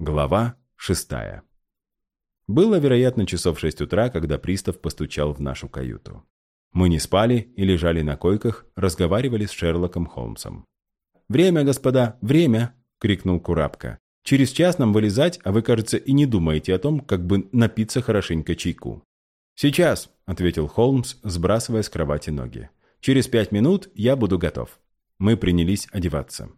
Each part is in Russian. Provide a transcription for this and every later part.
Глава шестая. Было, вероятно, часов шесть утра, когда пристав постучал в нашу каюту. Мы не спали и лежали на койках, разговаривали с Шерлоком Холмсом. «Время, господа, время!» — крикнул Курапка. «Через час нам вылезать, а вы, кажется, и не думаете о том, как бы напиться хорошенько чайку». «Сейчас», — ответил Холмс, сбрасывая с кровати ноги. «Через пять минут я буду готов». Мы принялись одеваться.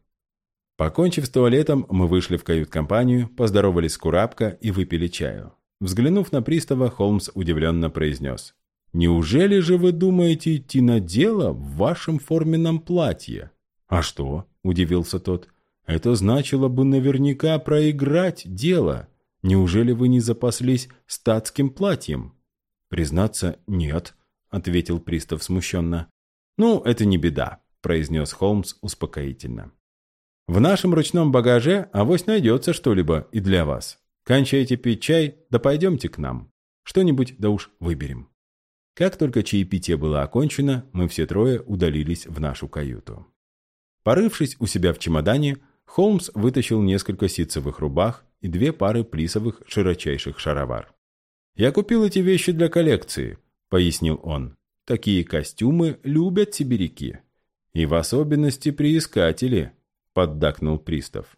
Покончив с туалетом, мы вышли в кают-компанию, поздоровались с Курапко и выпили чаю. Взглянув на пристава, Холмс удивленно произнес. «Неужели же вы думаете идти на дело в вашем форменном платье?» «А что?» – удивился тот. «Это значило бы наверняка проиграть дело. Неужели вы не запаслись статским платьем?» «Признаться, нет», – ответил пристав смущенно. «Ну, это не беда», – произнес Холмс успокоительно. В нашем ручном багаже авось найдется что-либо и для вас. Кончайте пить чай, да пойдемте к нам. Что-нибудь да уж выберем». Как только чаепитие было окончено, мы все трое удалились в нашу каюту. Порывшись у себя в чемодане, Холмс вытащил несколько ситцевых рубах и две пары плисовых широчайших шаровар. «Я купил эти вещи для коллекции», — пояснил он. «Такие костюмы любят сибиряки. И в особенности приискатели. — поддакнул пристав.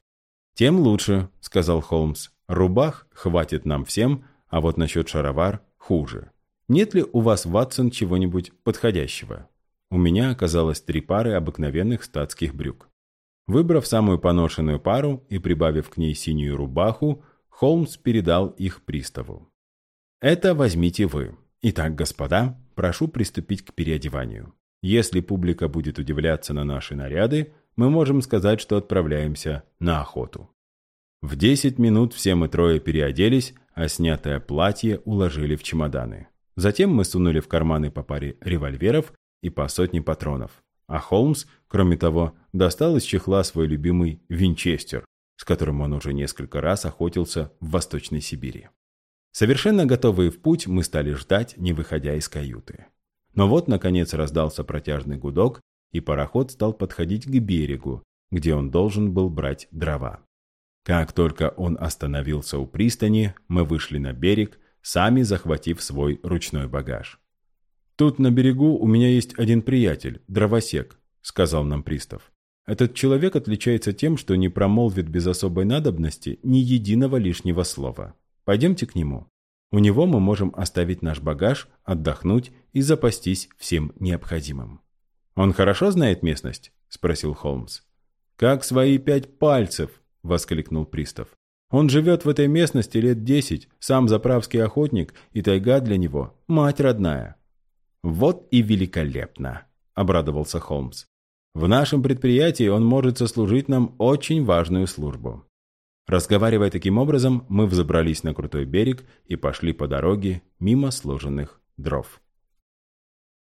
«Тем лучше», — сказал Холмс. «Рубах хватит нам всем, а вот насчет шаровар хуже. Нет ли у вас, Ватсон, чего-нибудь подходящего?» У меня оказалось три пары обыкновенных статских брюк. Выбрав самую поношенную пару и прибавив к ней синюю рубаху, Холмс передал их приставу. «Это возьмите вы. Итак, господа, прошу приступить к переодеванию. Если публика будет удивляться на наши наряды, мы можем сказать, что отправляемся на охоту. В 10 минут все мы трое переоделись, а снятое платье уложили в чемоданы. Затем мы сунули в карманы по паре револьверов и по сотне патронов. А Холмс, кроме того, достал из чехла свой любимый винчестер, с которым он уже несколько раз охотился в Восточной Сибири. Совершенно готовые в путь, мы стали ждать, не выходя из каюты. Но вот, наконец, раздался протяжный гудок, и пароход стал подходить к берегу, где он должен был брать дрова. Как только он остановился у пристани, мы вышли на берег, сами захватив свой ручной багаж. «Тут на берегу у меня есть один приятель, дровосек», — сказал нам пристав. «Этот человек отличается тем, что не промолвит без особой надобности ни единого лишнего слова. Пойдемте к нему. У него мы можем оставить наш багаж, отдохнуть и запастись всем необходимым». «Он хорошо знает местность?» – спросил Холмс. «Как свои пять пальцев!» – воскликнул пристав. «Он живет в этой местности лет десять, сам заправский охотник, и тайга для него – мать родная». «Вот и великолепно!» – обрадовался Холмс. «В нашем предприятии он может сослужить нам очень важную службу». Разговаривая таким образом, мы взобрались на крутой берег и пошли по дороге мимо сложенных дров.